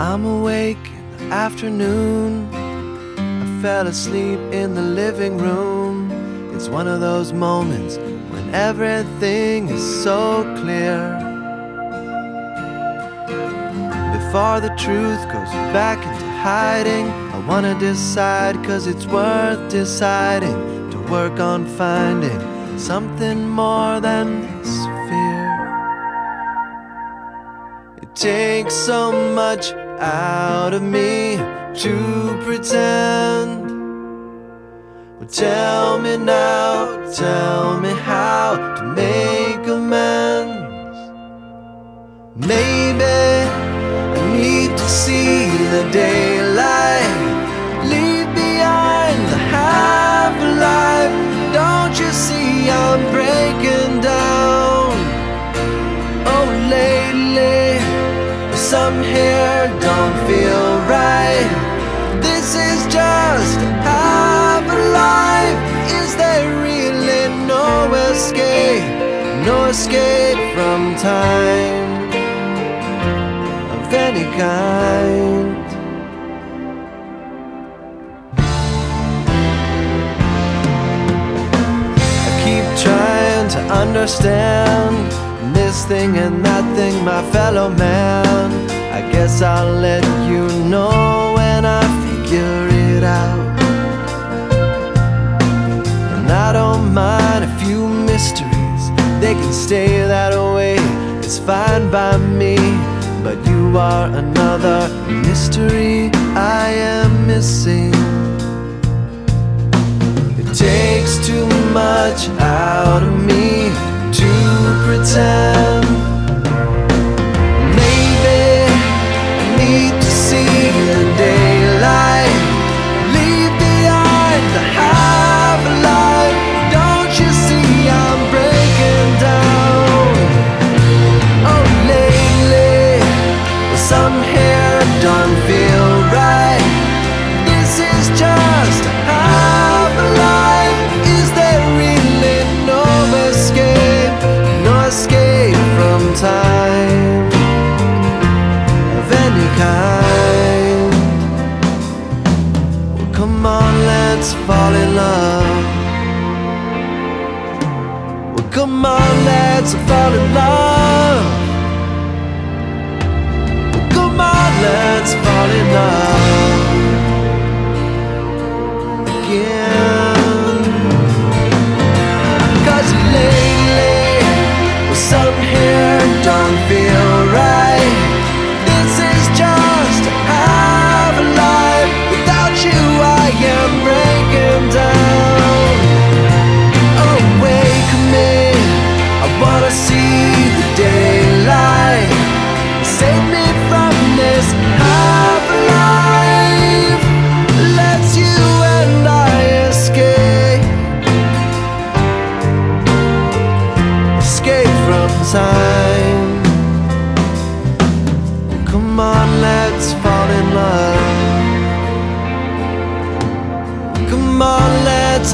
I'm awake in the afternoon. I fell asleep in the living room. It's one of those moments when everything is so clear. Before the truth goes back into hiding, I wanna decide, cause it's worth deciding to work on finding something more than this fear. It takes so much out of me to pretend. Well, tell me now, tell me some here don't feel right. This is just half a life. Is there really no escape? No escape from time of any kind. I keep trying to understand this thing and that thing, my fellow man. I'll let you know when I figure it out. And I don't mind a few mysteries, they can stay that way. It's fine by me, but you are another mystery I am missing. It takes too much out of me to pretend. Let's fall in love. Well, come on, let's fall in love. Let's fall in love. Come on, let's